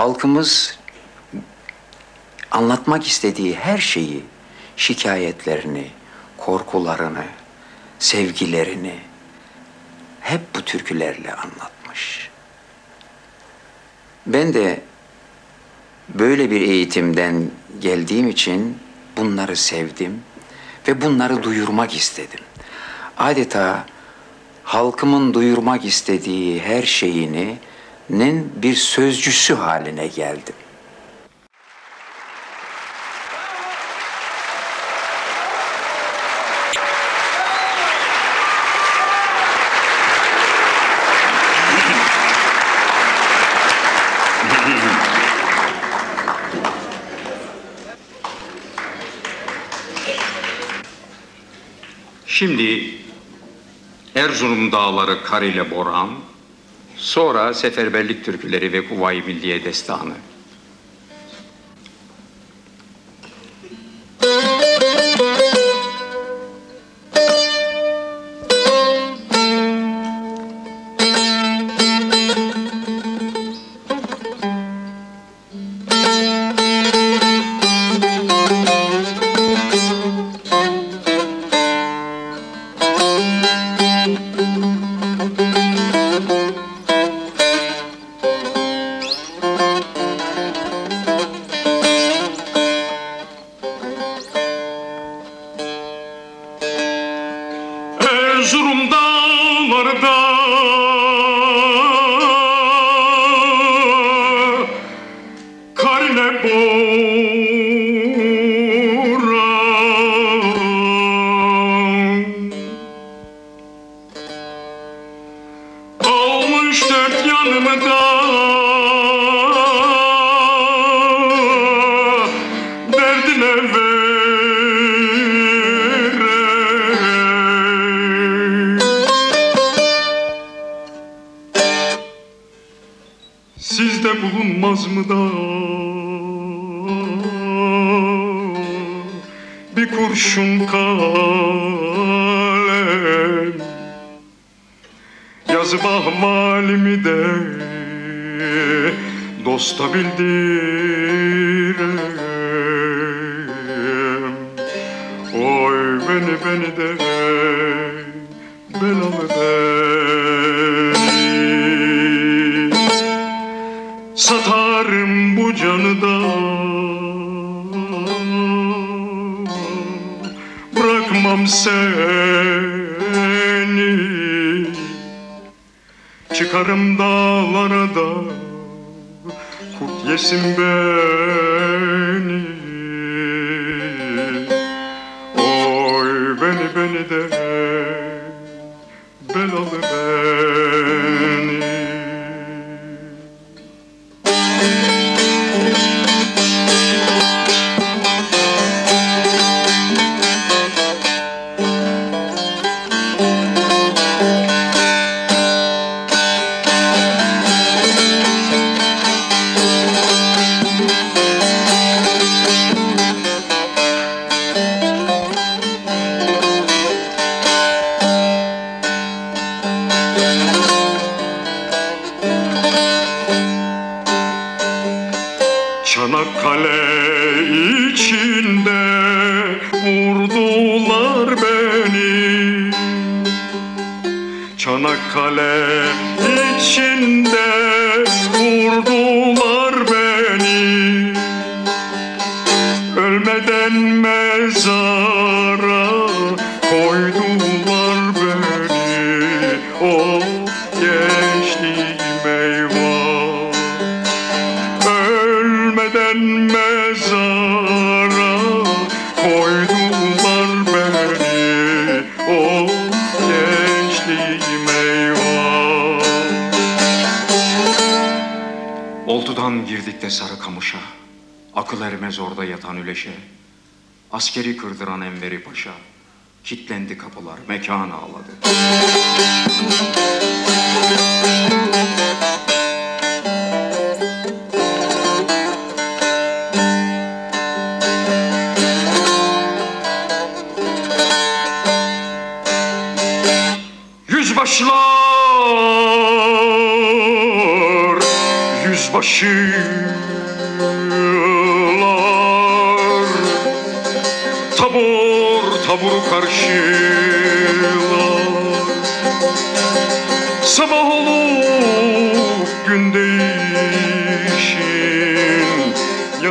Halkımız anlatmak istediği her şeyi, şikayetlerini, korkularını, sevgilerini hep bu türkülerle anlatmış. Ben de böyle bir eğitimden geldiğim için bunları sevdim ve bunları duyurmak istedim. Adeta halkımın duyurmak istediği her şeyini nin bir sözcüsü haline geldim. Şimdi Erzurum dağları kar ile boran, sonra seferberlik türküleri ve Kuvayi Milliye destanı. Dağlara da Kurt yesin beni. Oy beni beni de Belalı beni akıl ermez orada yatan üleşe. Askeri kırdıran Enveri Paşa, kitlendi kapılar, mekan ağladı.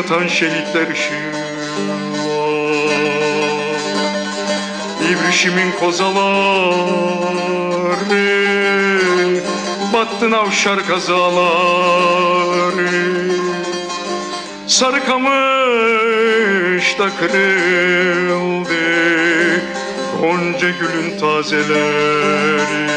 Yatan şehitler ışığlar İbrişimin kozaları Battı navşar kazaları. Sarı kamışta kırıldı Gonca gülün tazeleri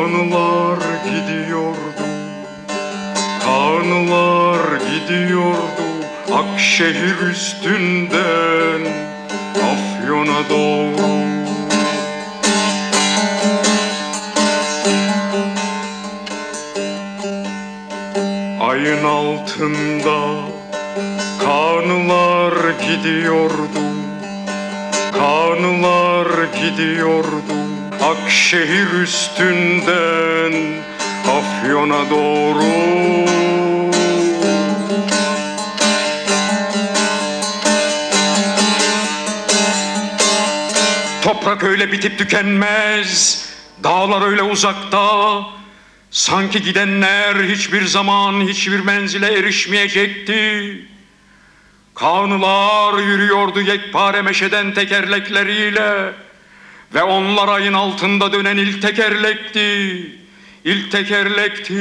kanılar gidiyordu. Kanılar gidiyordu Akşehir üstünden Afyon'a doğru. Ayın altında kanılar gidiyordu. Kanılar gidiyordu Akşehir üstünden Afyon'a doğru. Toprak öyle bitip tükenmez Dağlar öyle uzakta. Sanki gidenler hiçbir zaman hiçbir menzile erişmeyecekti. Kanılar yürüyordu yekpare meşeden tekerlekleriyle ve onlar ayın altında dönen ilk tekerlekti. İlk tekerlekti.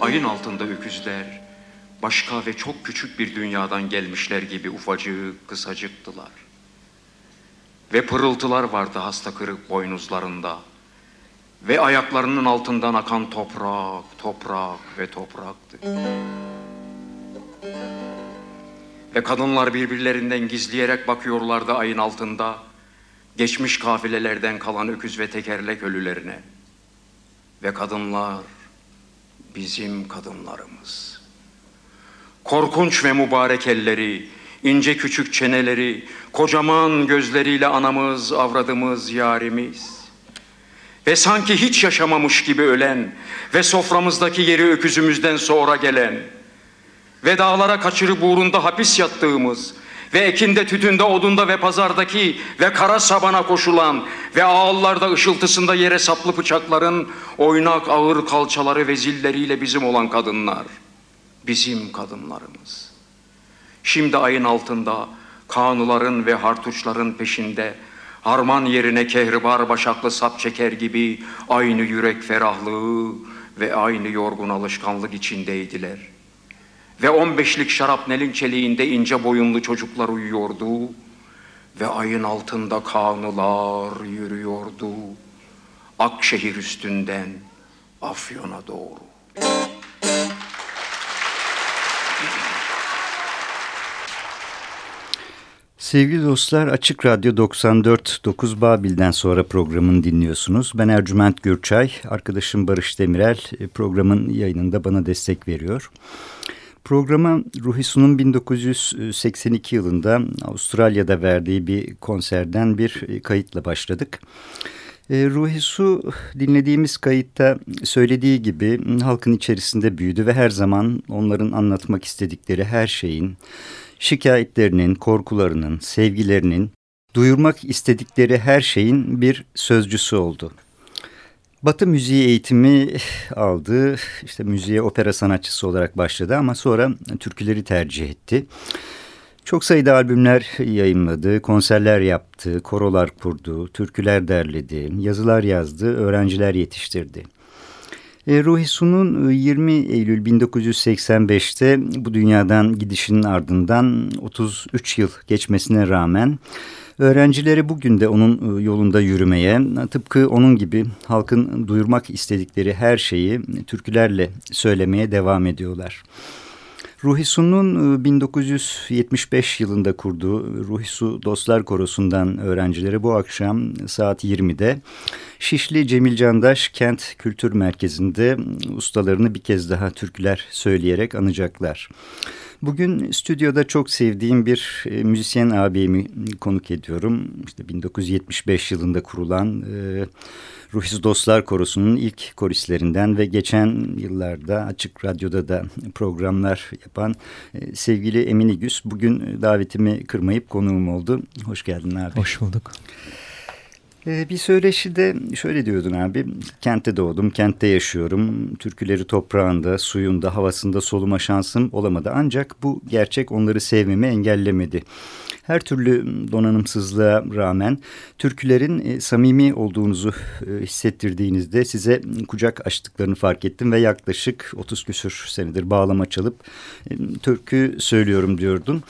Ayın altında öküzler başka ve çok küçük bir dünyadan gelmişler gibi ufacık kısacıktılar. Ve pırıltılar vardı hasta kırık boynuzlarında. Ve ayaklarının altından akan toprak, toprak ve topraktı. Ve kadınlar birbirlerinden gizleyerek bakıyorlardı ayın altında. Geçmiş kafilelerden kalan öküz ve tekerlek ölülerine. Ve kadınlar bizim kadınlarımız. Korkunç ve mübarek elleri, ince küçük çeneleri, kocaman gözleriyle anamız, avradımız, yarimiz. Ve sanki hiç yaşamamış gibi ölen ve soframızdaki yeri öküzümüzden sonra gelen ve dağlara kaçırıp uğrunda hapis yattığımız ve ekinde, tütünde, odunda ve pazardaki ve kara sabana koşulan ve ağıllarda ışıltısında yere saplı bıçakların oynak ağır kalçaları ve zilleriyle bizim olan kadınlar. Bizim kadınlarımız. Şimdi ayın altında kanıların ve hartuçların peşinde harman yerine kehribar başaklı sap çeker gibi aynı yürek ferahlığı ve aynı yorgun alışkanlık içindeydiler. Ve on beşlik şarapnelin çeliğinde ince boyunlu çocuklar uyuyordu ve ayın altında kanılar yürüyordu. Akşehir üstünden Afyon'a doğru. Sevgili dostlar Açık Radyo 94.9 Babil'den sonra programını dinliyorsunuz. Ben Ercüment Gürçay, arkadaşım Barış Demirel programın yayınında bana destek veriyor. Programa Ruhisu'nun 1982 yılında Avustralya'da verdiği bir konserden bir kayıtla başladık. E, Ruhi Su dinlediğimiz kayıtta söylediği gibi halkın içerisinde büyüdü ve her zaman onların anlatmak istedikleri her şeyin, şikayetlerinin, korkularının, sevgilerinin, duyurmak istedikleri her şeyin bir sözcüsü oldu. Batı müziği eğitimi aldı. İşte müziğe opera sanatçısı olarak başladı ama sonra türküleri tercih etti. Çok sayıda albümler yayınladı, konserler yaptı, korolar kurdu, türküler derledi, yazılar yazdı, öğrenciler yetiştirdi. E, Ruhi Su'nun 20 Eylül 1985'te bu dünyadan gidişinin ardından 33 yıl geçmesine rağmen öğrencileri bugün de onun e, yolunda yürümeye, tıpkı onun gibi halkın duyurmak istedikleri her şeyi türkülerle söylemeye devam ediyorlar. Ruhisu'nun 1975 e, yılında kurduğu Ruhisu Dostlar Korosu'ndan öğrencileri bu akşam saat 20'de Şişli Cemil Candaş Kent Kültür Merkezi'nde ustalarını bir kez daha türküler söyleyerek anacaklar. Bugün stüdyoda çok sevdiğim bir e, müzisyen abimi konuk ediyorum. İşte 1975 yılında kurulan e, Ruhsuz Dostlar Korosu'nun ilk koristlerinden ve geçen yıllarda Açık Radyo'da da programlar yapan e, sevgili Emin İgüs bugün davetimi kırmayıp konuğum oldu. Hoş geldin abi. Hoş bulduk. Ee, bir söyleşide şöyle diyordun abi, kentte doğdum, kentte yaşıyorum, türküleri toprağında, suyunda, havasında soluma şansım olamadı. Ancak bu gerçek onları sevmemi engellemedi. Her türlü donanımsızlığa rağmen türkülerin e, samimi olduğunuzu e, hissettirdiğinizde size kucak açtıklarını fark ettim ve yaklaşık 30 küsür senedir bağlama çalıp e, türkü söylüyorum diyordun.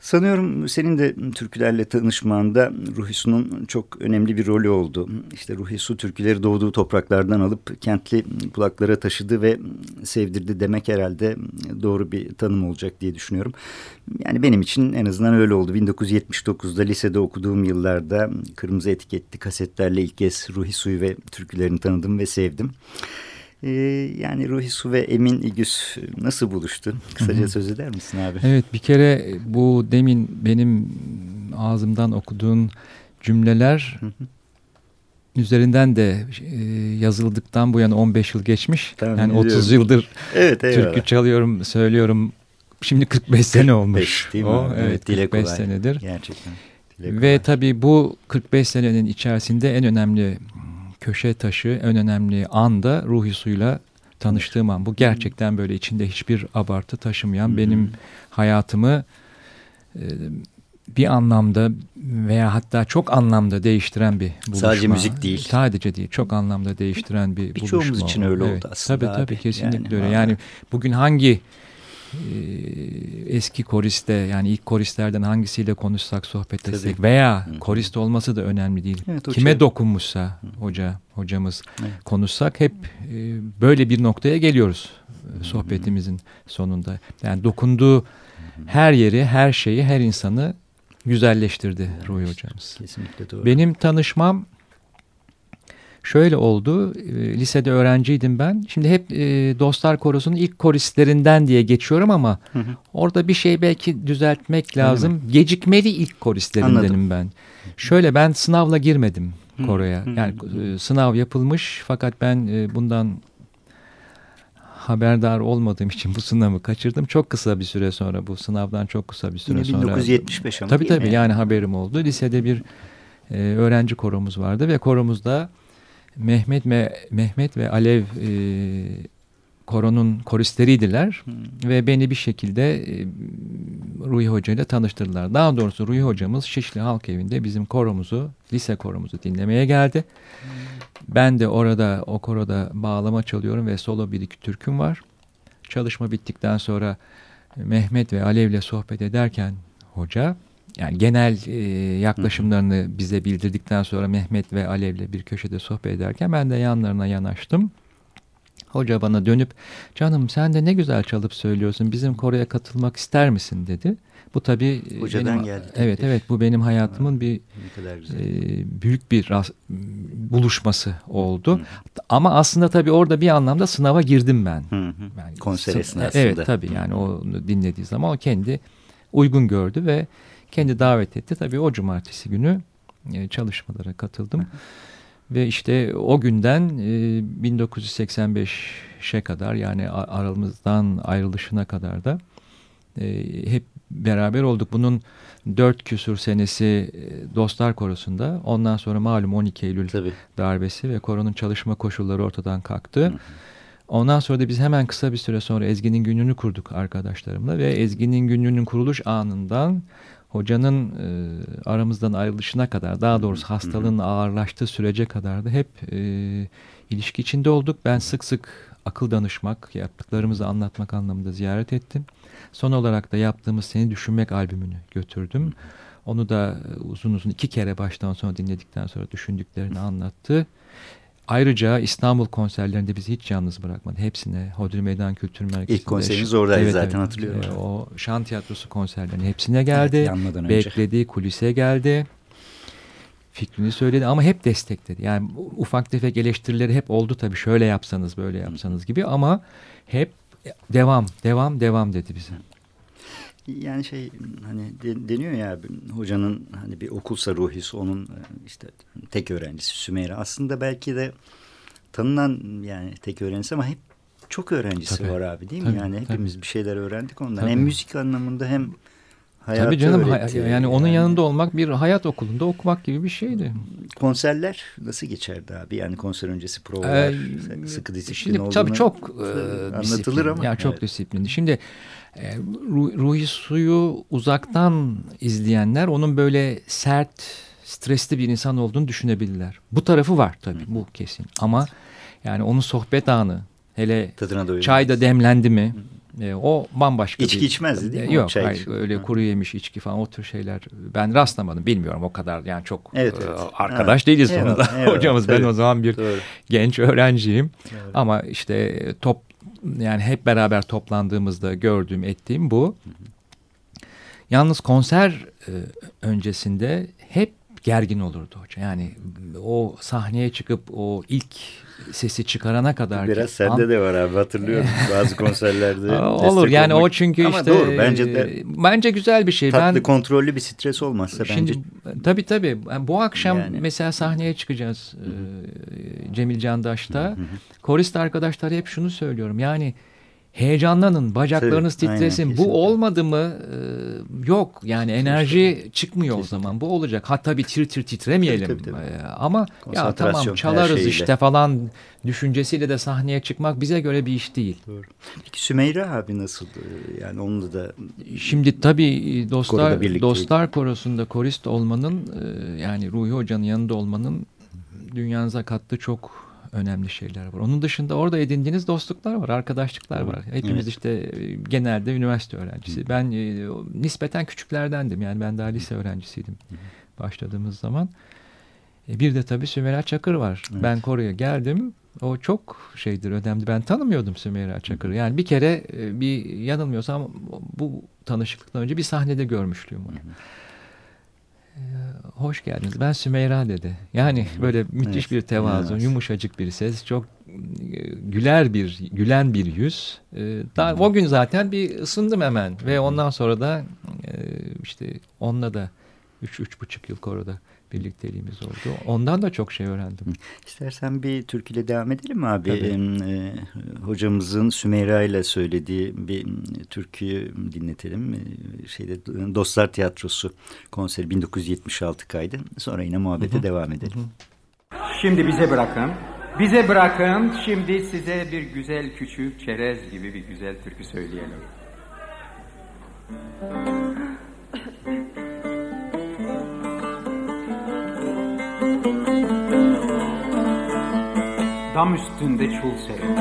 Sanıyorum senin de türkülerle tanışmanda Ruhisu'nun çok önemli bir rolü oldu. İşte Ruhisu türküleri doğduğu topraklardan alıp kentli kulaklara taşıdı ve sevdirdi demek herhalde doğru bir tanım olacak diye düşünüyorum. Yani benim için en azından öyle oldu. 1979'da lisede okuduğum yıllarda kırmızı etiketli kasetlerle ilk kez Ruhisu'yu ve türkülerini tanıdım ve sevdim. Ee, yani Ruhi Su ve Emin İgüs nasıl buluştu? Kısaca söz eder misin abi? Evet bir kere bu demin benim ağzımdan okuduğun cümleler üzerinden de e, yazıldıktan bu yana 15 yıl geçmiş. Tamam, yani biliyorum. 30 yıldır evet, türkü çalıyorum, söylüyorum. Şimdi 45 sene olmuş. değil mi? O, evet, evet 45 kolay. senedir. Gerçekten. Ve tabii bu 45 senenin içerisinde en önemli köşe taşı en önemli anda ruhi suyla tanıştığım an. Bu gerçekten böyle içinde hiçbir abartı taşımayan benim hayatımı e, bir anlamda veya hatta çok anlamda değiştiren bir buluşma. Sadece müzik değil. Sadece değil. Çok anlamda değiştiren bir buluşma. Birçoğumuz için öyle oldu aslında Tabii tabii abi. kesinlikle yani, öyle. Yani bugün hangi eski koriste yani ilk koristlerden hangisiyle konuşsak sohbet etsek Tabii. veya Hı. korist olması da önemli değil. Evet, Kime şey. dokunmuşsa Hı. hoca hocamız evet. konuşsak hep e, böyle bir noktaya geliyoruz Hı. sohbetimizin sonunda. Yani dokunduğu her yeri, her şeyi, her insanı güzelleştirdi evet. Ruhi hocamız. Kesinlikle doğru. Benim tanışmam Şöyle oldu, e, lisede öğrenciydim ben. Şimdi hep e, Dostlar Korosu'nun ilk koristlerinden diye geçiyorum ama hı hı. orada bir şey belki düzeltmek lazım. Gecikmeli ilk koristlerindenim Anladım. ben. Şöyle ben sınavla girmedim koroya. Yani e, sınav yapılmış fakat ben e, bundan haberdar olmadığım için bu sınavı kaçırdım. Çok kısa bir süre sonra bu sınavdan çok kısa bir süre 1975 sonra. 1975 ama Tabii tabii yani? yani haberim oldu. Lisede bir e, öğrenci koromuz vardı ve koromuzda Mehmet ve Mehmet ve Alev e, koronun koristleriydiler hmm. ve beni bir şekilde e, Ruhi Hoca ile tanıştırdılar. Daha doğrusu Ruhi Hocamız Şişli Halk Evi'nde bizim koromuzu, lise koromuzu dinlemeye geldi. Hmm. Ben de orada o koroda bağlama çalıyorum ve solo bir iki türküm var. Çalışma bittikten sonra Mehmet ve Alev ile sohbet ederken hoca yani genel e, yaklaşımlarını hı hı. bize bildirdikten sonra Mehmet ve Alev'le bir köşede sohbet ederken ben de yanlarına yanaştım. Hoca bana dönüp canım sen de ne güzel çalıp söylüyorsun bizim koroya katılmak ister misin dedi. Bu tabii e, Hocadan benim, geldi Evet teklif. evet bu benim hayatımın bir e, büyük bir ras- buluşması oldu. Ama aslında tabii orada bir anlamda sınava girdim ben. Hı hı. Yani Konser sı- esnasında. Evet tabii yani onu dinlediği zaman o kendi uygun gördü ve kendi davet etti. Tabii o cumartesi günü e, çalışmalara katıldım. Ve işte o günden e, 1985'e kadar yani aramızdan ayrılışına kadar da e, hep beraber olduk. Bunun dört küsur senesi e, Dostlar Korosu'nda. Ondan sonra malum 12 Eylül Tabii. darbesi ve koronun çalışma koşulları ortadan kalktı. Ondan sonra da biz hemen kısa bir süre sonra Ezgi'nin gününü kurduk arkadaşlarımla ve Ezgi'nin gününün kuruluş anından hocanın e, aramızdan ayrılışına kadar daha doğrusu hastalığın ağırlaştığı sürece kadar da hep e, ilişki içinde olduk. Ben sık sık akıl danışmak, yaptıklarımızı anlatmak anlamında ziyaret ettim. Son olarak da yaptığımız Seni Düşünmek albümünü götürdüm. Onu da e, uzun uzun iki kere baştan sona dinledikten sonra düşündüklerini anlattı. Ayrıca İstanbul konserlerinde bizi hiç yalnız bırakmadı. Hepsine Hodri Meydan Kültür Merkezi'nde. İlk konseriniz oradaydı zaten, hatırlıyorum. E, o şan tiyatrosu konserlerinin hepsine geldi. Evet. Bekledi, kulise geldi. Fikrini söyledi ama hep destekledi. Yani ufak tefek eleştirileri hep oldu tabii. Şöyle yapsanız, böyle yapsanız gibi ama hep devam, devam, devam dedi bize. Yani şey hani de- deniyor ya hocanın hani bir okulsa ruhisi onun e, işte tek öğrencisi Sümeyra. Aslında belki de tanınan yani tek öğrencisi ama hep çok öğrencisi Tabii. var abi değil mi? Tabii, yani tabii. hepimiz bir şeyler öğrendik ondan. Tabii. Hem müzik anlamında hem hayatı Tabii canım öğretti. yani onun yanında olmak bir hayat okulunda okumak gibi bir şeydi. Konserler nasıl geçerdi abi? Yani konser öncesi provalar, Ee, sıkı disiplin Şimdi olduğunu tabii çok e, anlatılır ama. Ya çok evet. disiplinli. Şimdi e, Ru- Ruhi Su'yu uzaktan izleyenler onun böyle sert, stresli bir insan olduğunu düşünebilirler. Bu tarafı var tabii bu kesin. Ama yani onun sohbet anı hele Tadına doyurmaz. çay da demlendi mi e, o bambaşka İçki bir... içmezdi değil mi E, Yok çay? hayır öyle Ha. kuru yemiş içki falan o tür şeyler ben rastlamadım bilmiyorum o kadar yani çok Evet, e, evet. arkadaş Ha. değiliz Eyvallah, sonunda eyvallah. hocamız ben Tabii. o zaman bir Doğru. genç öğrenciyim. Ama işte top yani hep beraber toplandığımızda gördüğüm ettiğim bu. Yalnız konser e, öncesinde hep gergin olurdu hoca. Yani o sahneye çıkıp o ilk sesi çıkarana kadar Biraz sende de var abi hatırlıyorum bazı konserlerde. Olur yani olmak. o çünkü Ama işte doğru bence de e, bence güzel bir şey. tatlı ben kontrollü bir stres olmazsa Şimdi bence tabii tabii bu akşam Yani. mesela sahneye çıkacağız e, Cemil Candaş'ta. Korist arkadaşlar hep şunu söylüyorum. Yani heyecanlanın, bacaklarınız Tabii, aynen, titresin. kesinlikle. bu olmadı mı e, yok. Yani enerji çıkmıyor o zaman. Bu olacak. Hatta bir tir tir titremeyelim. Tabii, tabii, tabii. E, ama ya tamam çalarız işte falan düşüncesiyle de sahneye çıkmak bize göre bir iş değil. Peki Sümeyra abi nasıl yani onunla da Şimdi tabii Koroda dostlar dostlar korosunda korist olmanın e, yani Ruhi Hoca'nın yanında olmanın dünyanıza kattığı çok önemli şeyler var. Onun dışında orada edindiğiniz dostluklar var, arkadaşlıklar var. Hepimiz Evet. işte e, genelde üniversite öğrencisi. Ben e, nispeten küçüklerdendim. Yani ben daha lise öğrencisiydim başladığımız zaman. E, bir de tabii Sümeyra Çakır var. Evet. Ben Kore'ye geldim. O çok şeydir önemli. Ben tanımıyordum Sümeyra Çakır'ı. Yani bir kere e, bir yanılmıyorsam bu tanışıklıktan önce bir sahnede görmüşlüğüm onu. E, hoş geldiniz. Ben Sümeyra dedi. Yani böyle müthiş Evet. bir tevazu, İnanılmaz. yumuşacık bir ses, çok e, güler bir, gülen bir yüz. E, daha o gün zaten bir ısındım hemen ve ondan sonra da e, işte onunla da üç, üç buçuk yıl koroda birlikteliğimiz oldu. Ondan da çok şey öğrendim. istersen bir türküyle devam edelim mi abi? Tabii. E, hocamızın Sümeyra ile söylediği bir türküyü dinletelim. E, şeyde Dostlar Tiyatrosu konseri 1976 kaydı. Sonra yine muhabbete devam edelim. Şimdi bize bırakın. Bize bırakın. Şimdi size bir güzel küçük çerez gibi bir güzel türkü söyleyelim. Dam üstünde çul serin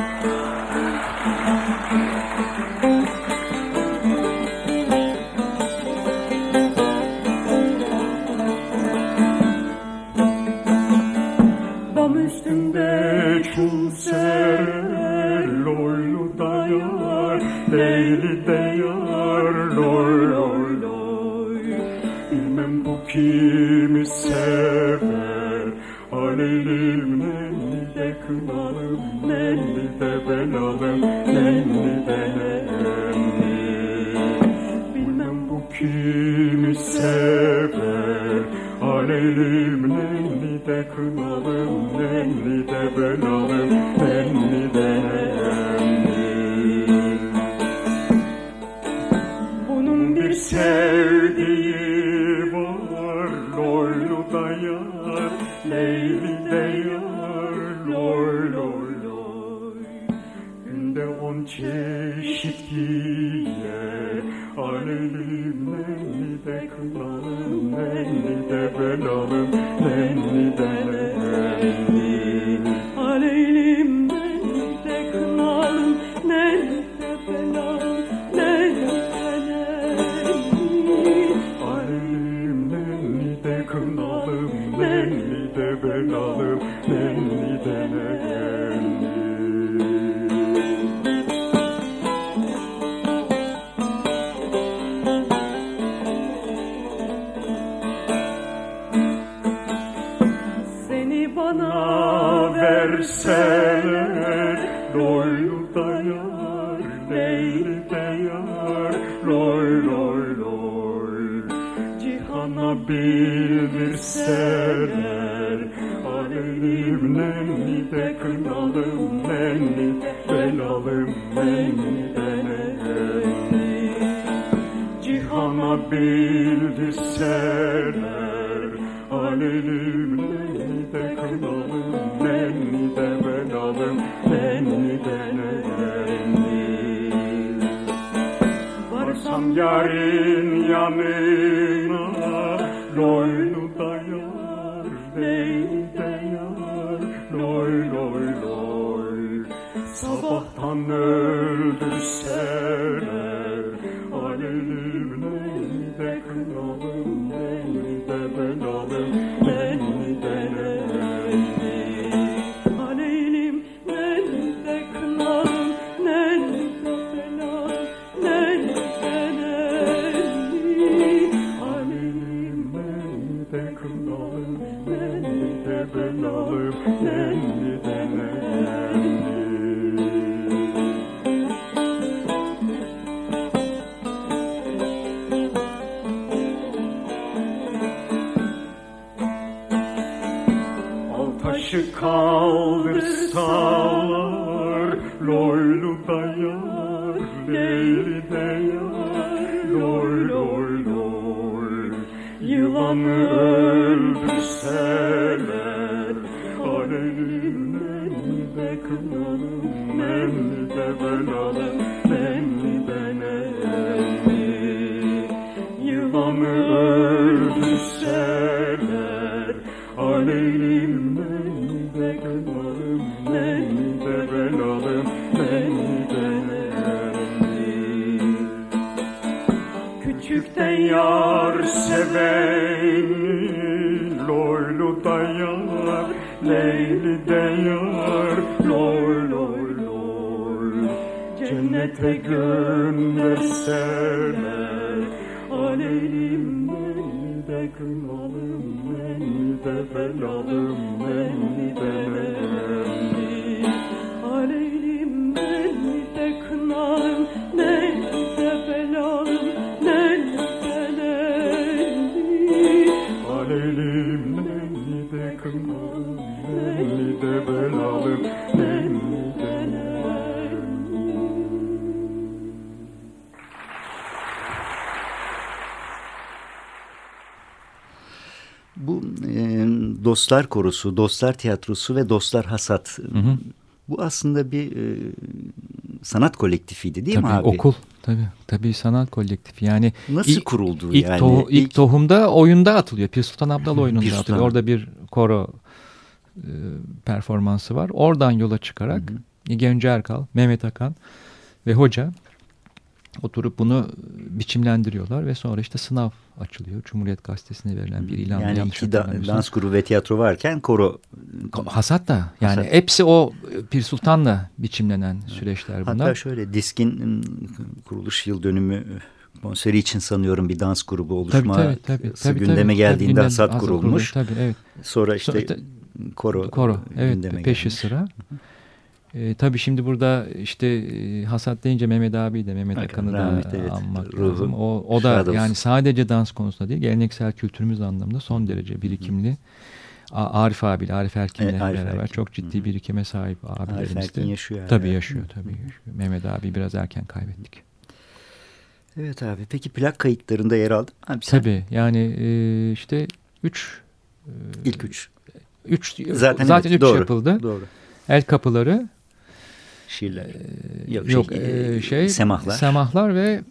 serer Alelim nenni de kınalım nenni Belalım nenni de Cihana bildi serer Alelim nenni de kınalım nenni de Belalım nenni de Varsam yarın yanım Dostlar Korosu, Dostlar Tiyatrosu ve Dostlar Hasat. Hı hı. Bu aslında bir e, sanat kolektifiydi değil tabii, mi abi? Okul tabii tabii sanat kolektifi yani. Nasıl ilk, kuruldu ilk yani? Tohu, ilk, tohumda oyunda atılıyor. Pir Sultan Abdal oyununda Sultan. atılıyor. Orada bir koro e, performansı var. Oradan yola çıkarak hı hı. Gence Erkal, Mehmet Akan ve hoca oturup bunu biçimlendiriyorlar ve sonra işte sınav açılıyor. Cumhuriyet Gazetesi'ne verilen bir ilan. Yani iki da, dans grubu ve tiyatro varken koro Hasat da yani Hasat. hepsi o Pir Sultan'la biçimlenen süreçler bunlar. Hatta şöyle diskin ım, kuruluş yıl dönümü e, konseri için sanıyorum bir dans grubu oluşma tabii, tabii, tabii, tabii, gündeme tabii, geldiğinde gündem- hasat kurulmuş. tabii, evet. Sonra işte Sonra koro, Koro evet gündeme peşi gelmiş. sıra. E, tabii şimdi burada işte e, hasat deyince Mehmet abi de Mehmet Akan'ı da evet. anmak Ruhu lazım. O, o da olsun. yani sadece dans konusunda değil geleneksel kültürümüz anlamında son derece birikimli. A- Arif abiyle Arif Erkin'le Evet, Arif beraber Erkin. çok ciddi birikime sahip Arif abilerimizdi. Erkin yaşıyor. Tabii yaşıyor tabii yaşıyor. Mehmet abi biraz erken kaybettik. Evet abi. Peki plak kayıtlarında yer aldın mı abi sen? Tabii yani e, işte üç e, İlk üç. üç Zaten, zaten evet, üç doğru, yapıldı. Doğru. El kapıları Şiirler. Yok, Yok, şey, e, şey Semahlar. Semahlar ve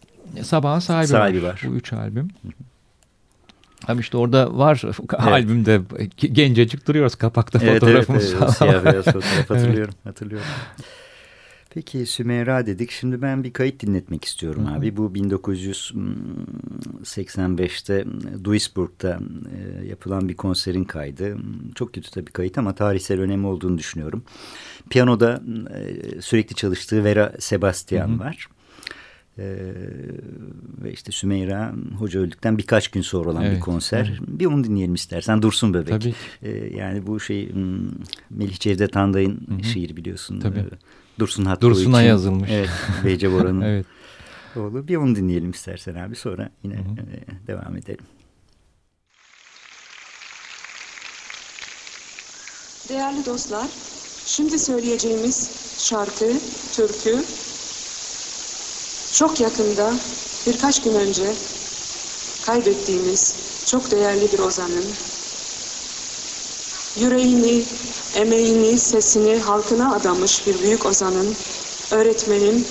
Sabahın sahibi, Sahibi var. var. Bu üç albüm. Ama işte orada var albümde gencecik duruyoruz kapakta Evet, evet, fotoğrafımız evet, falan. siyah beyaz fotoğraf Evet. hatırlıyorum. Peki Sümeyra dedik. Şimdi ben bir kayıt dinletmek istiyorum Hı hı. abi. Bu 1985'te Duisburg'da e, yapılan bir konserin kaydı. Çok kötü tabii kayıt ama tarihsel önemi olduğunu düşünüyorum. Piyanoda e, sürekli çalıştığı Vera Sebastian Hı hı. var. Ee, ve işte Sümeyra hoca öldükten birkaç gün sonra olan bir Evet, konser. evet. Bir onu dinleyelim istersen. Dursun Bebek. Tabii. Ee, yani bu şey Melih Cevdet Anday'ın şiiri biliyorsun. Tabii. Ee, Dursun Hakkı Dursun'a için. yazılmış. Evet. Beyce Boran'ın evet. oğlu. Bir onu dinleyelim istersen abi. Sonra yine Hı hı. e, devam edelim. Değerli dostlar, şimdi söyleyeceğimiz şarkı, türkü çok yakında, birkaç gün önce kaybettiğimiz çok değerli bir ozanın yüreğini, emeğini, sesini halkına adamış bir büyük ozanın, öğretmenin,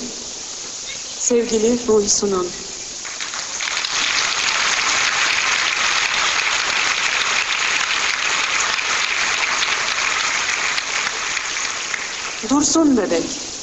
sevgili Ruhi Sun'un. Dursun bebek.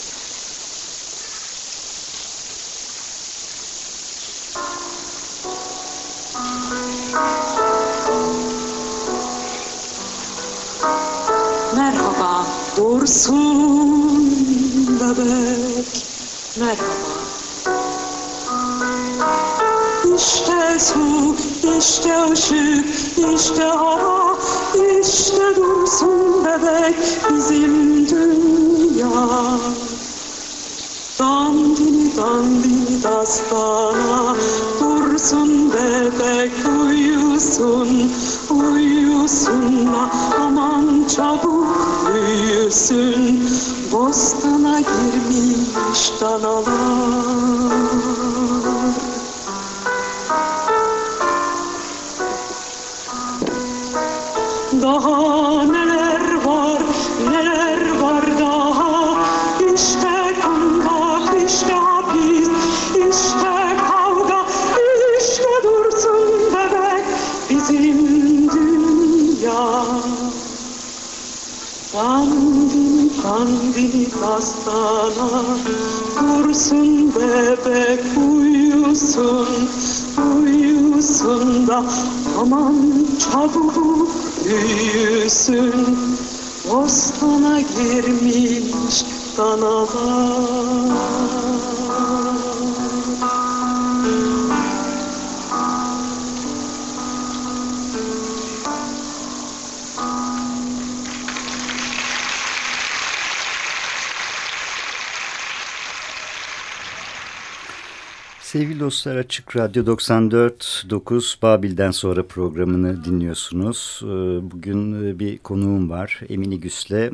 Sevgili dostlar Açık Radyo 94.9 Babil'den sonra programını dinliyorsunuz. Ee, Bugün e, bir konuğum var Emine Güs'le. Ee,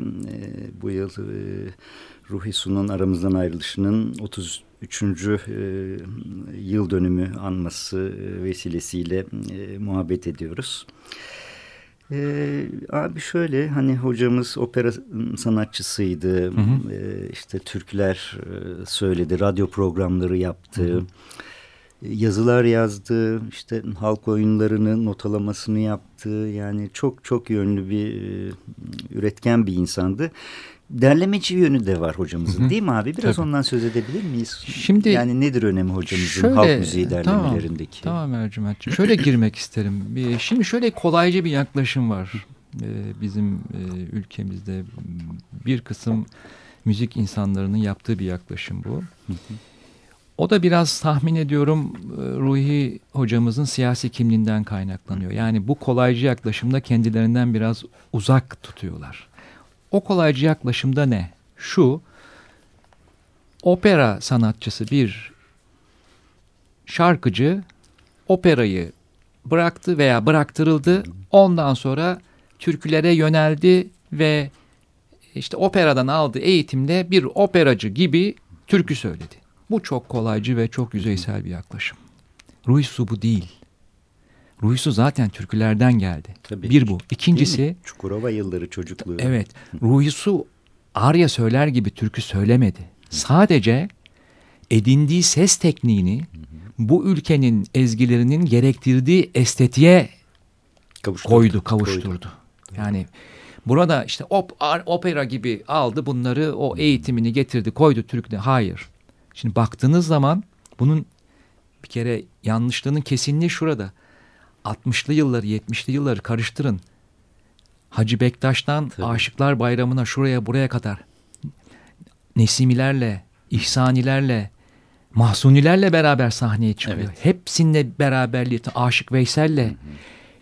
Bu yıl e, Ruhi Su'nun aramızdan ayrılışının 33. e, yıl dönümü anması vesilesiyle muhabbet ediyoruz. Ee, abi şöyle hani hocamız opera sanatçısıydı. Hı hı. Ee, işte türküler e, söyledi, radyo programları yaptı. yazılar yazdı, işte halk oyunlarını notalamasını yaptı. Yani çok çok yönlü bir e, üretken bir insandı. Derlemeci yönü de var hocamızın Hı hı. değil mi abi? Biraz Tabii. ondan söz edebilir miyiz? Şimdi yani nedir önemi hocamızın Şöyle, halk müziği tamam, derlemelerindeki? Tamam Ercüment'ciğim. Şöyle girmek isterim. Şimdi şöyle kolaycı bir yaklaşım var. Ee, bizim e, ülkemizde bir kısım müzik insanlarının yaptığı bir yaklaşım bu. O da biraz tahmin ediyorum e, Ruhi hocamızın siyasi kimliğinden kaynaklanıyor. Yani bu kolaycı yaklaşımda kendilerinden biraz uzak tutuyorlar. O kolaycı yaklaşımda ne? Şu, opera sanatçısı bir şarkıcı operayı bıraktı veya bıraktırıldı. Ondan sonra türkülere yöneldi ve işte operadan aldığı eğitimle bir operacı gibi türkü söyledi. Bu çok kolaycı ve çok yüzeysel bir yaklaşım. Ruhi Su bu değil. Ruhi Su zaten türkülerden geldi. Tabii. Bir bu. İkincisi? Çukurova yılları çocukluğu. Evet. Ruhi Su Arya söyler gibi türkü söylemedi. Sadece edindiği ses tekniğini bu ülkenin ezgilerinin gerektirdiği estetiğe Kavuşturdu. koydu, kavuşturdu. Yani burada işte op, opera gibi aldı bunları o eğitimini getirdi, koydu Türk'de. Hayır. Şimdi baktığınız zaman bunun bir kere yanlışlığının kesinliği şurada. 60'lı yılları, 70'li yılları karıştırın. Hacı Bektaş'tan Tabii. Aşıklar Bayramı'na şuraya buraya kadar Nesimilerle, İhsanilerle, Mahsunilerle beraber sahneye çıkıyor. Evet. Hepsinle beraberliği, Aşık Veysel'le.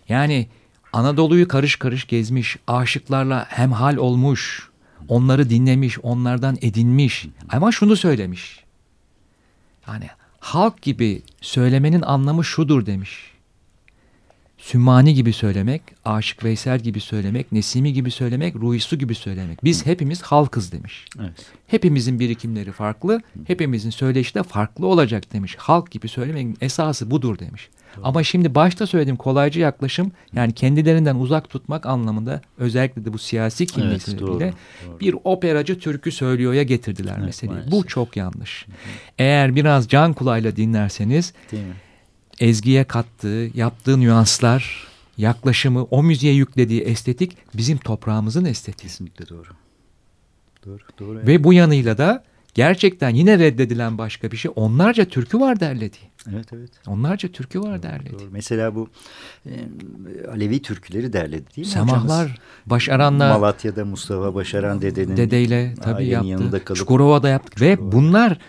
Yani Anadolu'yu karış karış gezmiş, aşıklarla hemhal olmuş, onları dinlemiş, onlardan edinmiş. Ama şunu söylemiş. Yani halk gibi söylemenin anlamı şudur demiş. Sümmani gibi söylemek, Aşık Veysel gibi söylemek, Nesimi gibi söylemek, Ruhisu gibi söylemek. Biz hepimiz halkız demiş. Evet. Hepimizin birikimleri farklı, hepimizin söyleşi de farklı olacak demiş. Halk gibi söylemenin esası budur demiş. Ama şimdi başta söylediğim kolaycı yaklaşım yani kendilerinden uzak tutmak anlamında özellikle de bu siyasi kimliği Evet, sebebiyle doğru, doğru. bir operacı türkü söylüyorya getirdiler Evet, meseleyi. maalesef. Bu çok yanlış. Eğer biraz can kulağıyla dinlerseniz Değil mi? Ezgi'ye kattığı, yaptığı nüanslar, yaklaşımı, o müziğe yüklediği estetik bizim toprağımızın estetiği. Kesinlikle doğru. Doğru, doğru. evet. Ve bu yanıyla da gerçekten yine reddedilen başka bir şey onlarca türkü var derlediği. Evet, evet. Onlarca türkü var derlediği. Doğru. Mesela bu e, Alevi türküleri derledi değil mi Semahlar, hocamız? Başaran'la Malatya'da Mustafa Başaran dedenin dedeyle tabii ailenin yanında yaptı. kalıp Çukurova'da yaptık. Ve Çukurova. bunlar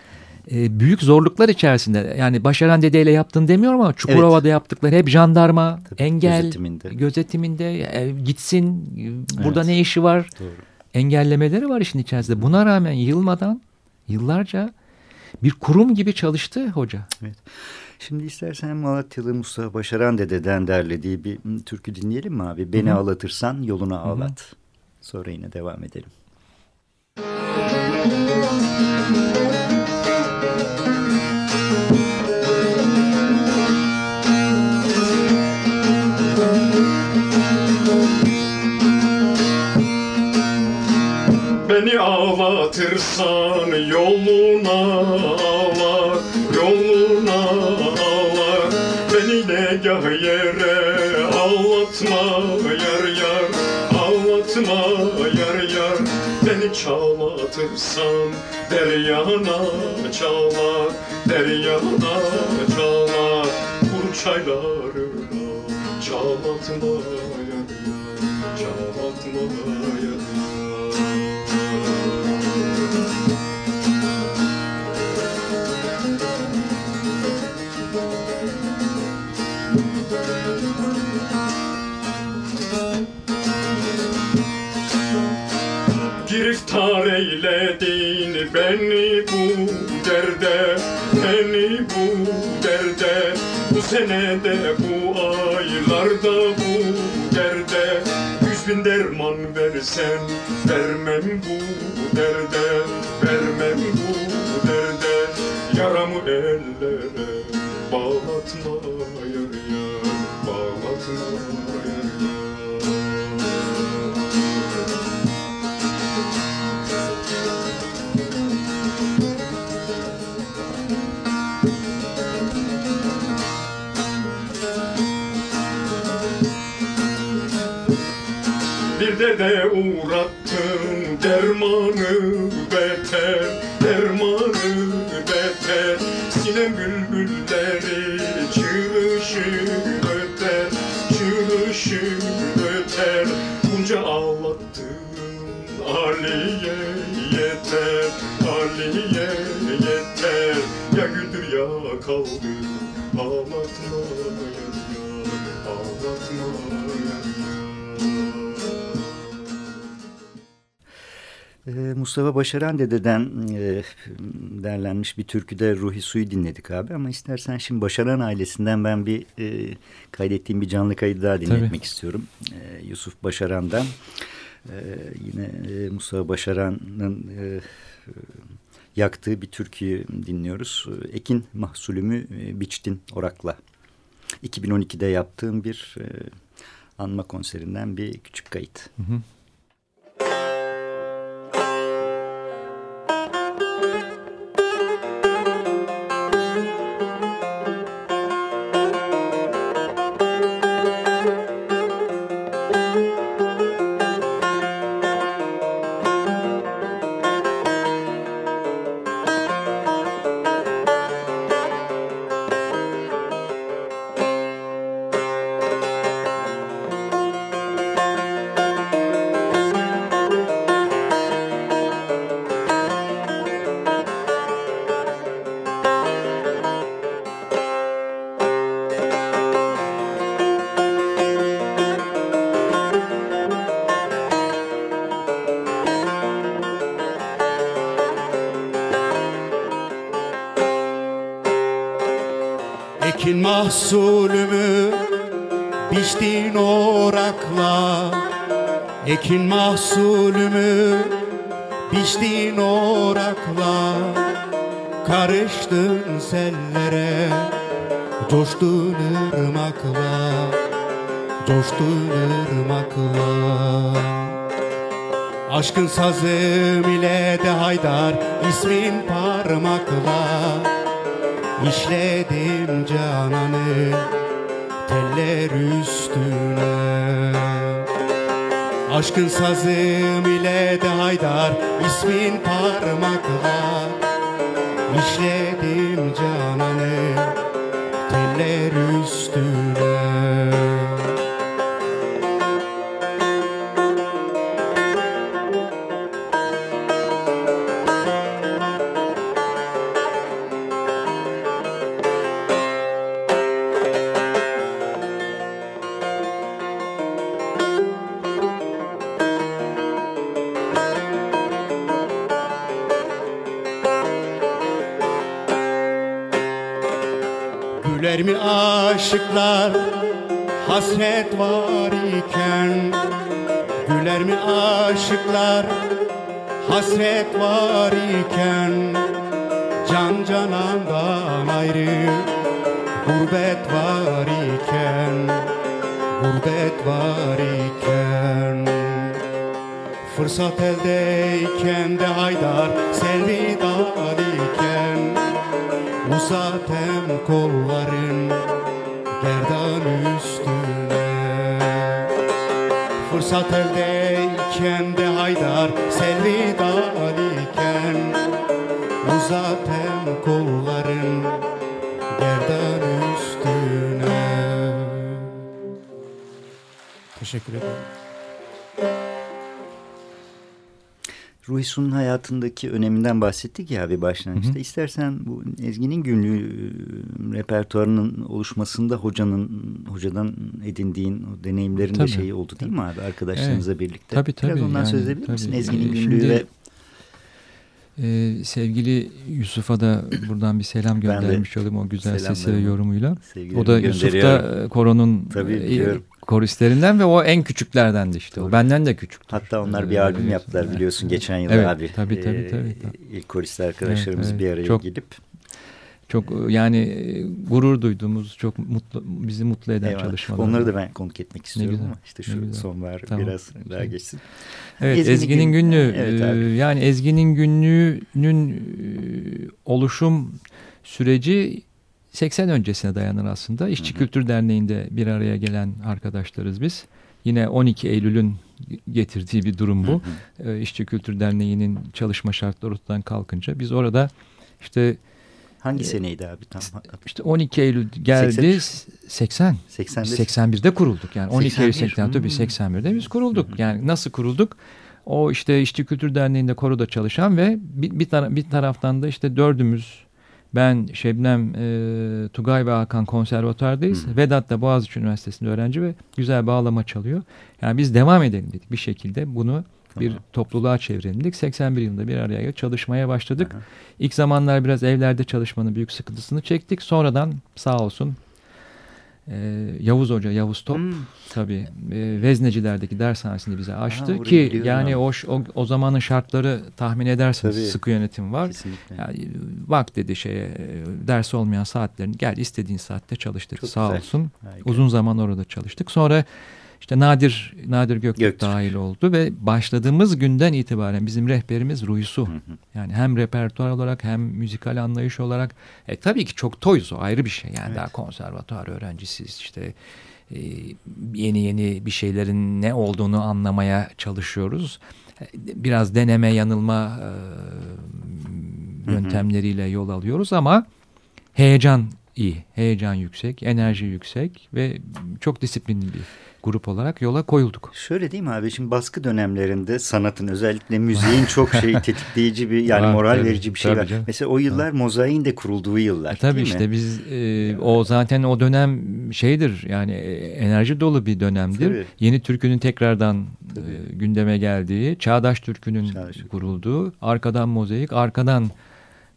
e, büyük zorluklar içerisinde. Yani Başaran dedeyle yaptığını demiyorum ama Çukurova'da yaptıkları hep jandarma, Tabii, engel, gözetiminde. gözetiminde, e, gitsin, e, burada Evet. ne işi var? Doğru. Engellemeleri var işin içerisinde. Buna rağmen yılmadan, yıllarca bir kurum gibi çalıştı hoca. Evet. Şimdi istersen Malatyalı Mustafa Başaran dededen derlediği bir m, türkü dinleyelim mi abi? Beni Hı hı. ağlatırsan yoluna ağlat. Sonra yine devam edelim. Beni ağlatırsan yoluna ağlar, yoluna ağlar. Beni negah yere ağlatma yar yar, ağlatma yar yar. Beni çağlatırsan deryana çağlar, deryana çağlar Kur çaylarına çağlatma yar yar, çağlatma yar eyledin beni bu derde Beni bu derde. Bu senede bu aylarda bu derde. Yüz bin derman versen Vermem bu derde Vermem bu derde. Yaramı ellere de uğrattın dermanı beter dermanı beter. Sinem bülbülleri çığlışı öter çığlışı öter. Bunca ağlattın Aliye yeter Aliye yeter. Ya güldür ya kaldır Ağlatma Mustafa Başaran Dede'den e, derlenmiş bir türküde Ruhi Su'yu dinledik abi ama istersen şimdi Başaran ailesinden ben bir e, kaydettiğim bir canlı kaydı daha dinletmek Tabii. istiyorum. E, Yusuf Başaran'dan e, yine e, Mustafa Başaran'ın e, yaktığı bir türküyü dinliyoruz. Ekin mahsulümü e, biçtin orakla. 2012'de yaptığım bir e, anma konserinden bir küçük kayıt. Hı hı. Mahsulümü biçtin orakla Ekin mahsulümü biçtin orakla Karıştın sellere Coştun ırmakla Coştun ırmakla. Aşkın sazım ile de haydar ismin parmakla. İşledim cananı teller üstüne. Aşkın sazım ile de haydar ismin parmakla İşledim Güler mi aşıklar hasret var iken. Güler mi aşıklar hasret var iken. Can canandan ayrı gurbet var iken. Gurbet var iken. Fırsat eldeyken de haydar selvi dal iken Uzat hem kolların gerdan üstüne Fırsat eldeyken de haydar selvi dal iken Uzat hem kolların gerdan üstüne Teşekkür ederim. Ruhi Su'nun hayatındaki öneminden bahsettik ya bir başlangıçta. İstersen bu Ezgi'nin günlüğü e, repertuarının oluşmasında hocanın hocadan edindiğin o deneyimlerin de Tabii, şeyi oldu değil mi abi arkadaşlarınızla birlikte? Tabii tabii. Biraz ondan yani, söz edebilir tabii. misin? Ezgi'nin günlüğü şimdi, ve e, sevgili Yusuf'a da buradan bir selam göndermiş olayım o güzel sesi ve yorumuyla. sevgilerimi O da Yusuf da koronun Tabii, e, koristlerinden ve o en küçüklerdendi işte. O Doğru. benden de küçüktür. hatta onlar Ee, bir albüm yaptılar biliyorsun geçen yıl Evet, abi. tabii, tabii, Ee, tabii, tabii. İlk korist arkadaşlarımız Evet, bir evet. araya Çok- gelip. Çok yani gurur duyduğumuz, çok mutlu bizi mutlu eden Eyvallah. çalışmalar. Onları da ben konuk etmek istiyorum ama işte şu güzel. sonbahar Tamam. biraz daha Şey. geçsin. Evet Ezgi'nin Ezgi'nin, gün- günlüğü. Evet e, abi. yani Ezgi'nin günlüğünün e, oluşum süreci 80 öncesine dayanır aslında. İşçi Kültür Derneği'nde bir araya gelen arkadaşlarız biz. Yine 12 Eylül'ün getirdiği bir durum bu. E, İşçi Kültür Derneği'nin çalışma şartları ortadan kalkınca biz orada işte Hangi e, seneydi abi tam? işte 12 Eylül geldi 83. 80 81. 81'de kurulduk. Yani 12 Eylül 81, 80 tabii hmm. 81'de biz kurulduk. Yani nasıl kurulduk? O işte İşçi Kültür Derneği'nde koroda çalışan ve bir, bir, tara- bir taraftan da işte dördümüz ben, Şebnem, e, Tugay ve Hakan konservatuvardayız. Vedat da Boğaziçi Üniversitesi'nde öğrenci ve güzel bağlama çalıyor. Yani biz devam edelim dedik bir şekilde bunu bir topluluğa çevirelim dedik. 81 yılında bir araya çalışmaya başladık. İlk zamanlar biraz evlerde çalışmanın büyük sıkıntısını çektik. Sonradan sağ olsun e, Yavuz Hoca, Yavuz Top Hmm. tabii e, Veznecilerdeki dershanesini bize açtı orayı ki yani o, o o zamanın şartları tahmin edersiniz Tabii. sıkı yönetim var. Kesinlikle. Yani bak dedi şeye e, ders olmayan saatlerini gel istediğin saatte çalış dedi. Çok Sağ güzel. olsun. Harika. Uzun zaman orada çalıştık. Sonra işte Nadir Nadir Göktürk, Göktürk. dahil oldu ve başladığımız günden itibaren bizim rehberimiz Ruysu. Yani hem repertuar olarak hem müzikal anlayış olarak e, tabii ki çok toyuz o ayrı bir şey. Yani daha konservatuar öğrencisiyiz işte e, yeni yeni bir şeylerin ne olduğunu anlamaya çalışıyoruz. E, Biraz deneme yanılma e, yöntemleriyle yol alıyoruz ama heyecan iyi, heyecan yüksek, enerji yüksek ve çok disiplinli bir grup olarak yola koyulduk. Şöyle değil mi abi şimdi baskı dönemlerinde sanatın özellikle müziğin çok şey tetikleyici bir yani Var, moral tabii, verici bir şey var. canım. Mesela o yıllar mozaiğin de kurulduğu yıllar E, tabii işte mi? biz e, o zaten o dönem şeydir yani e, enerji dolu bir dönemdir. Tabii. Yeni türkünün tekrardan e, gündeme geldiği, çağdaş türkünün Çağdaş kurulduğu, arkadan mozaik, arkadan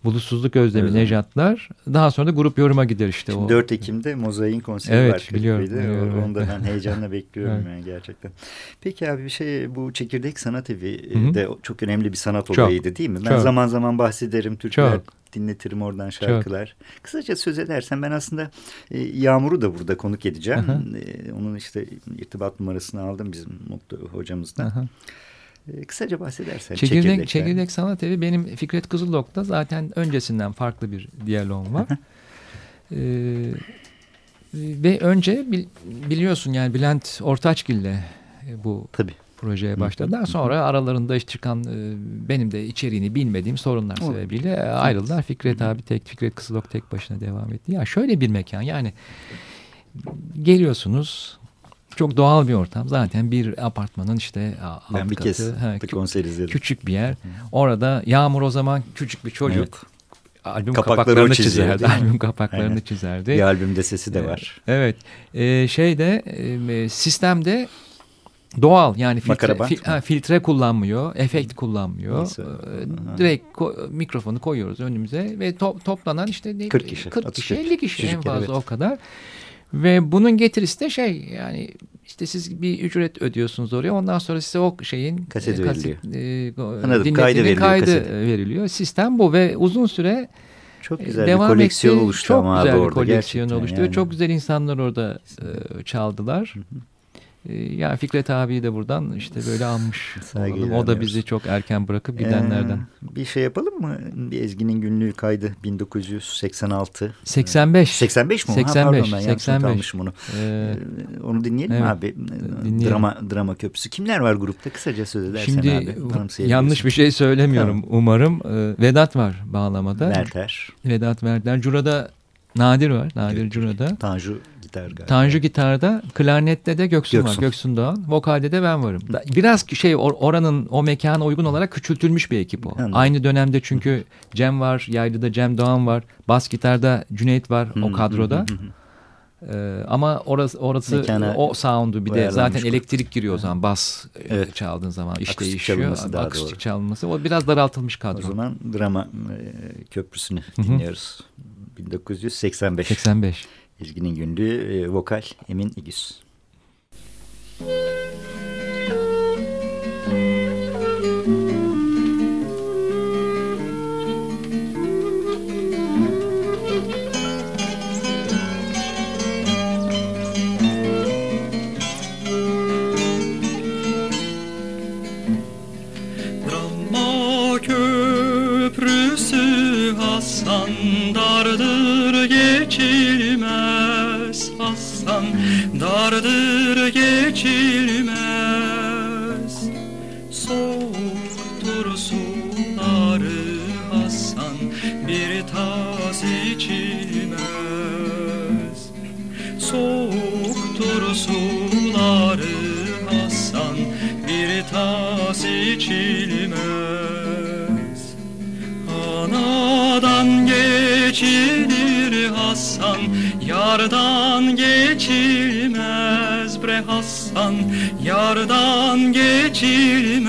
bulutsuzluk özlemi Özlemi. Nejatlar. Daha sonra da grup yoruma gider işte Şimdi o. 4 Ekim'de Mozaiğin konseri Evet, var. Biliyorum, biliyorum, Onu da evet. ben heyecanla bekliyorum Evet. yani gerçekten. Peki abi bir şey bu Çekirdek Sanat Evi Hı hı. de çok önemli bir sanat Çok, olayıydı değil mi? Ben çok. zaman zaman bahsederim, türküler Çok. dinletirim oradan şarkılar. Kısaca söz edersen ben aslında e, Yağmur'u da burada konuk edeceğim. Aha. E, onun işte irtibat numarasını aldım bizim Mutlu hocamızdan. Aha. E, kısaca bahsedersen Çekirdek, çekirdekten. Çekirdek Sanat Evi benim Fikret Kızıldok'ta zaten öncesinden farklı bir diyalogum var. Ee, ve önce bil- biliyorsun yani Bülent Ortaçgil'le e, bu Tabii. projeye başladılar. Sonra aralarında işte çıkan e, benim de içeriğini bilmediğim sorunlar sebebiyle ayrıldılar. Fikret abi tek Fikret Kızıldok tek başına devam etti. Ya şöyle bir mekan yani geliyorsunuz çok doğal bir ortam. Zaten bir apartmanın işte a- alt Ben bir katı, kez ha, bir konser izledim. küçük bir yer. Orada Yağmur o zaman küçük bir çocuk. Albüm Kapakları kapaklarını çiziyor, çizerdi. Albüm kapaklarını Aynen. çizerdi. Bir albümde sesi de Ee, var. Evet. Ee, şeyde e, sistemde doğal yani filtre, Makarabant fi- mı? ha, filtre kullanmıyor, efekt kullanmıyor. Neyse. Ee, Aha. direkt ko- mikrofonu koyuyoruz önümüze ve to- toplanan işte ne- 40 kişi, 40 30 kişi, 50 kişi en Çocuk, fazla evet. o kadar. Ve bunun getirisi de şey yani işte siz bir ücret ödüyorsunuz oraya ondan sonra size o şeyin Kaset e, veriliyor. e, Anladım, kaydı veriliyor, kaydı kaseti. veriliyor. Sistem bu ve uzun süre Çok e, güzel devam bir koleksiyon etti. oluştu çok ama güzel abi bir orada koleksiyon oluştu. yani. Çok güzel insanlar orada e, çaldılar. E, yani Fikret abiyi de buradan işte böyle almış. O da bizi çok erken bırakıp gidenlerden. Ee, bir şey yapalım mı? Bir Ezgi'nin günlüğü kaydı 1986. 85. 85 mi? o? 85, Ha, pardon ben yanlış 85. almışım onu. Ee, Ee, onu dinleyelim evet, abi. dinleyelim. Drama drama köprüsü. Kimler var grupta? Kısaca söz edersen Şimdi abi. Yanlış bir şey söylemiyorum umarım. E, Vedat var bağlamada. Merter. Vedat Mertler. Cura'da Nadir var. Nadir Cura'da. Tanju gitar galiba. Tanju gitarda, klarnette de Göksun, Göksun. var. Göksun Doğan. Vokalde de ben varım. Biraz şey or- oranın o mekana uygun olarak küçültülmüş bir ekip o. Anladım. Aynı dönemde çünkü Cem var, Yaylı'da Cem Doğan var. Bas gitarda Cüneyt var o kadroda. Ee, ama orası orası Mekana o sound'u bir de zaten elektrik giriyor o zaman bas e, Evet. çaldığın zaman iş Akustik değişiyor. çalınması daha akustik doğru. çalınması o biraz daraltılmış O kadro. zaman drama e, köprüsünü hı. dinliyoruz. 1985. 85. Ezgi'nin günlüğü e, vokal Emin İgüz. Köprüsü Hasan dardır geçilmez Hasan dardır geçilmez. Soğuktur suları Hasan bir tas içilmez. Soğuktur suları Hasan bir tas içilmez Yardan geçilmez bre Hasan Yardan geçilmez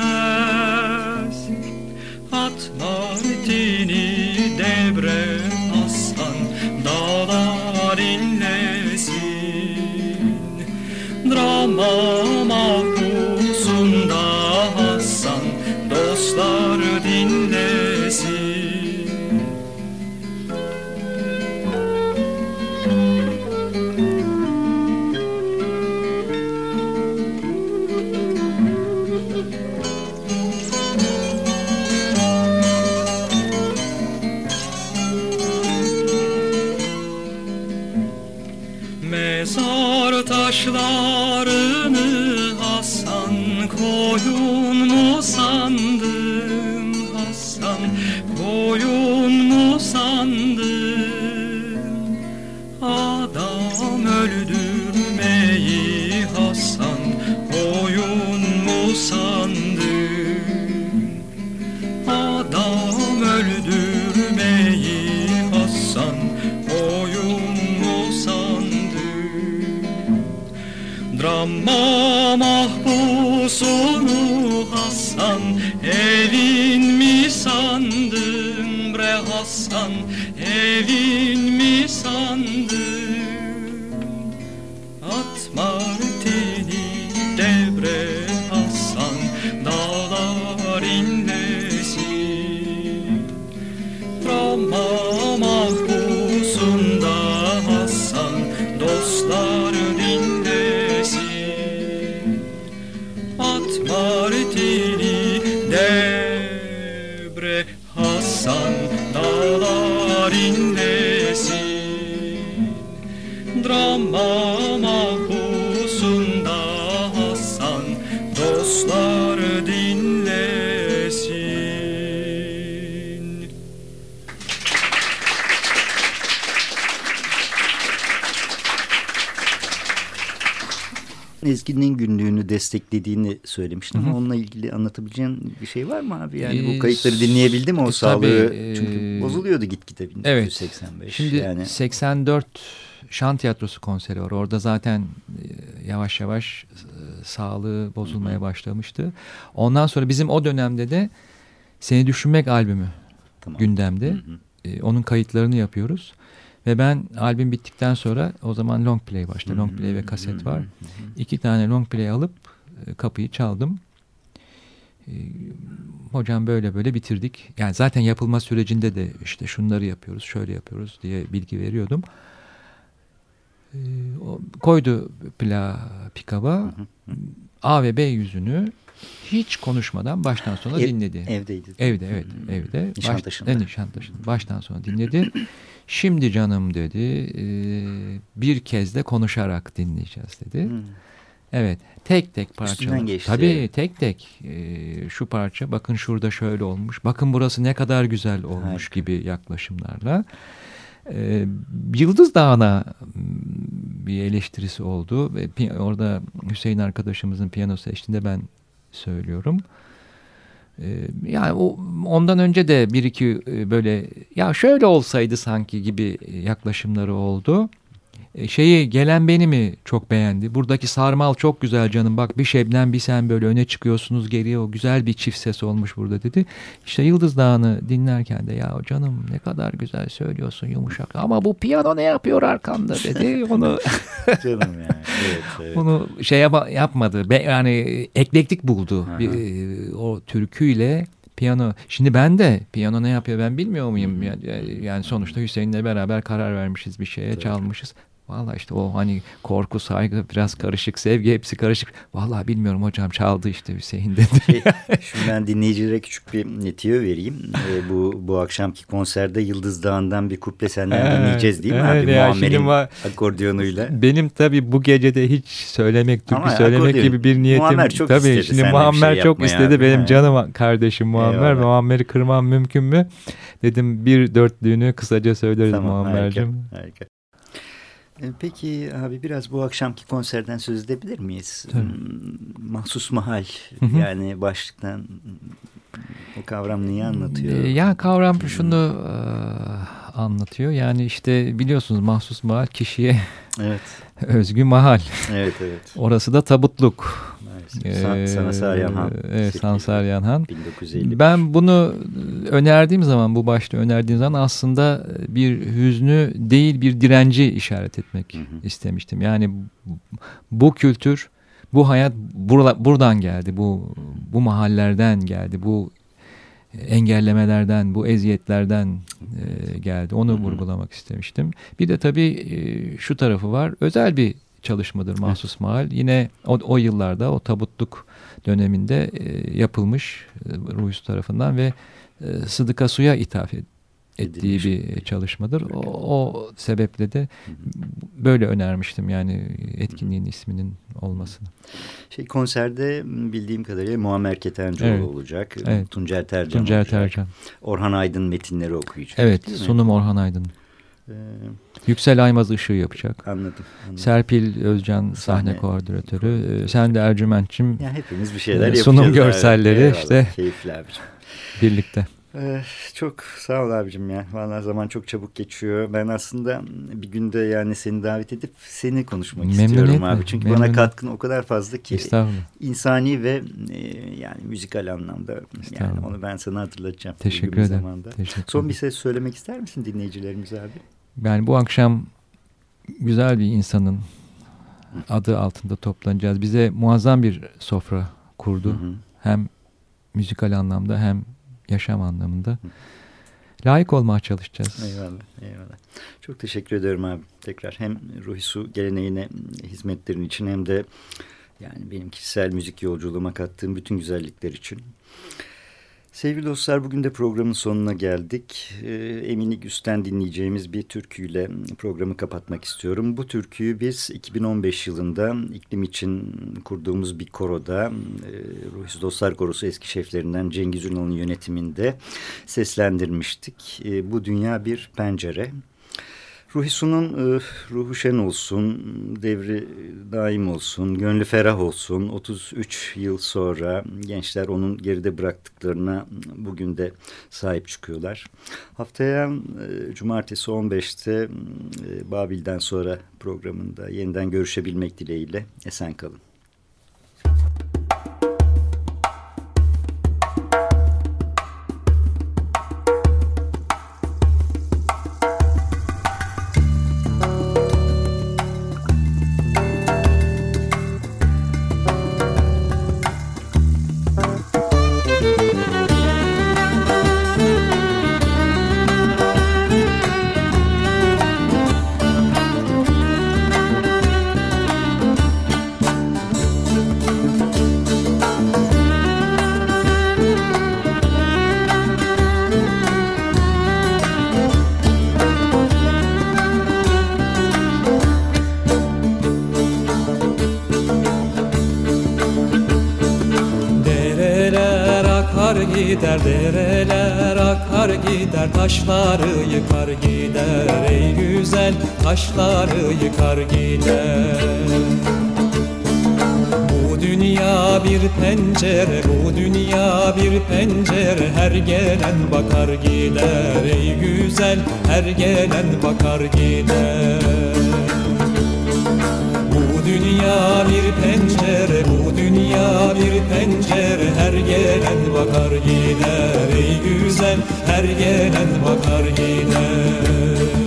desteklediğini söylemiştin ama onunla ilgili anlatabileceğin bir şey var mı abi? Yani Ee, bu kayıtları dinleyebildi mi o tabii, sağlığı? e, Çünkü bozuluyordu gitgide 1985. Şimdi yani. 84 Şan Tiyatrosu konseri var. Orada zaten e, yavaş yavaş e, sağlığı bozulmaya başlamıştı. Ondan sonra bizim o dönemde de Seni Düşünmek albümü Tamam. gündemde. E, onun kayıtlarını yapıyoruz. Ve ben albüm bittikten sonra o zaman long play başladı. Long play ve kaset var. İki tane long play alıp kapıyı çaldım. E, hocam böyle böyle bitirdik. Yani zaten yapılma sürecinde de işte şunları yapıyoruz, şöyle yapıyoruz diye bilgi veriyordum. E, o koydu pla pikaba. A ve B yüzünü hiç konuşmadan baştan sona Ev- dinledi. evdeydi. Evde evet evde. Nişantaşı'nda. Baş, e, Nişantaşı'nda. Baştan sona dinledi. Şimdi canım dedi e, bir kez de konuşarak dinleyeceğiz dedi. Hmm. Evet tek tek parça. Üstünden geçti. Tabii tek tek e, şu parça bakın şurada şöyle olmuş. Bakın burası ne kadar güzel olmuş Harika. gibi yaklaşımlarla. E, Yıldız Dağı'na m, bir eleştirisi oldu ve orada Hüseyin arkadaşımızın piyanosu eşliğinde ben söylüyorum. E, yani o ondan önce de bir iki e, böyle ya şöyle olsaydı sanki gibi yaklaşımları oldu. E, şeyi gelen beni mi çok beğendi. Buradaki sarmal çok güzel canım. Bak bir Şebnem bir sen böyle öne çıkıyorsunuz geriye o güzel bir çift ses olmuş burada dedi. İşte Yıldız Dağı'nı dinlerken de ya canım ne kadar güzel söylüyorsun yumuşak. Ama bu piyano ne yapıyor arkanda dedi. Onu Canım yani. Evet, evet. onu şey yapa- yapmadı. Be, yani eklektik buldu. Bir, e, o türküyle piyano. Şimdi ben de piyano ne yapıyor ben bilmiyor muyum? Yani, yani sonuçta Hüseyin'le beraber karar vermişiz bir şeye çalmışız. Valla işte o hani korku, saygı biraz karışık, sevgi hepsi karışık. Valla bilmiyorum hocam çaldı işte Hüseyin dedi. Şey, şimdi ben dinleyicilere küçük bir tüyo vereyim. Ee, bu bu akşamki konserde Yıldız Dağı'ndan bir kuple senden Evet, dinleyeceğiz değil mi evet abi? ya, Muammer'in akordiyonuyla. Benim tabii bu gecede hiç söylemek, türkü Ama söylemek gibi bir niyetim. Muammer çok tabii istedi şimdi Muammer şey çok istedi. abi. Benim Ha. canım kardeşim Muammer. Eyvallah. Muammer'i kırmam mümkün mü? Dedim bir dörtlüğünü kısaca söyleriz Tamam, Muammer'cim. harika, harika. Ee, Peki abi biraz bu akşamki konserden söz edebilir miyiz? Tabii. Hmm, Mahsus mahal Hı hı. yani başlıktan o kavram neyi anlatıyor? Ee, Ya kavram şunu e, anlatıyor. Yani işte biliyorsunuz mahsus mahal kişiye Evet. özgü mahal. Evet evet. Orası da tabutluk. San- Sansar Yanhan. Evet Sekiz- Sansar Yanhan. 1950. Ben bunu önerdiğim zaman bu başta önerdiğim zaman aslında bir hüznü değil bir direnci işaret etmek istemiştim. Yani bu kültür, bu hayat burla- buradan geldi. Bu bu mahallerden geldi. Bu engellemelerden, bu eziyetlerden e, geldi. Onu vurgulamak istemiştim. Bir de tabii e, şu tarafı var. Özel bir çalışmadır Mahsus Mahal. Yine o, o yıllarda o tabutluk döneminde e, yapılmış e, Ruhus tarafından ve e, Sıdıka Su'ya ithaf et- ettiği bir çalışmadır. O, o sebeple de böyle önermiştim yani etkinliğin isminin olmasını. Şey konserde bildiğim kadarıyla Muammer Ketencoğlu Evet. olacak. Evet. Tuncer Tercan Tuncer olacak. Tercan. Orhan Aydın metinleri okuyacak. Evet, sunum Orhan Aydın. Ee, Yüksel Aymaz ışığı yapacak. Anladım, anladım. Serpil Özcan sahne, Sahne koordinatörü. Ee, Sen de Ercüment'cim. Ya hepimiz bir şeyler e, yapacağız. Sunum abi. görselleri Eyvallah, işte Keyifli abicim. birlikte. Ee, çok sağ ol abicim ya. Vallahi zaman çok çabuk geçiyor. Ben aslında bir günde yani seni davet edip seni konuşmak istiyorum Memnuniyetle, abi. Çünkü bana memnuniyetle. katkın o kadar fazla ki. İnsani ve e, yani müzikal anlamda yani onu ben sana hatırlatacağım. Teşekkür ederim. zamanda. Teşekkür Son bir ses söylemek ister misin dinleyicilerimize abi? Yani bu akşam güzel bir insanın adı altında toplanacağız. Bize muazzam bir sofra kurdu. Hı hı. Hem müzikal anlamda hem yaşam anlamında. Layık olmaya çalışacağız. Eyvallah, eyvallah. Çok teşekkür ederim abi. Tekrar hem Ruhi Su geleneğine hizmetlerin için hem de yani benim kişisel müzik yolculuğuma kattığım bütün güzellikler için. Sevgili dostlar bugün de programın sonuna geldik. Ee, Emini Güsten dinleyeceğimiz bir türküyle programı kapatmak istiyorum. Bu türküyü biz 2015 yılında iklim için kurduğumuz bir koroda e, Ruhis Dostlar Korosu eski şeflerinden Cengiz Ünal'ın yönetiminde seslendirmiştik. E, bu dünya bir pencere. Ruhi Su'nun ruhu şen olsun, devri daim olsun, gönlü ferah olsun. 33 yıl sonra gençler onun geride bıraktıklarına bugün de sahip çıkıyorlar. Haftaya e, cumartesi 15'te e, Babil'den sonra programında yeniden görüşebilmek dileğiyle esen kalın. Gelen bakar gider bu dünya bir pencere, bu dünya bir pencere. Her gelen bakar gider ey güzel Her gelen bakar gider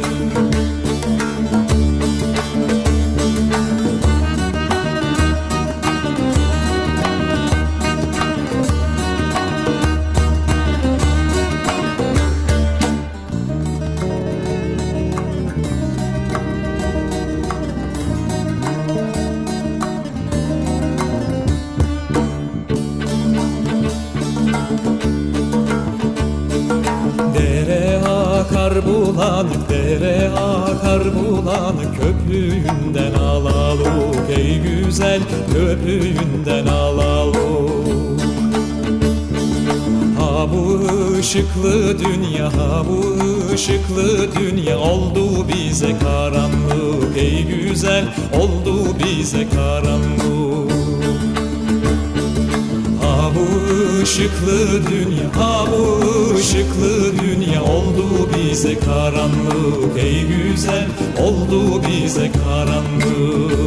bulanık Dere akar bulanık Köpüğünden alalım Ey güzel köpüğünden alalım Ha bu ışıklı dünya, ha bu ışıklı dünya Oldu bize karanlık ey güzel Oldu bize karanlık bu ışıklı dünya, bu ışıklı dünya Oldu bize karanlık. Ey güzel Oldu bize karanlık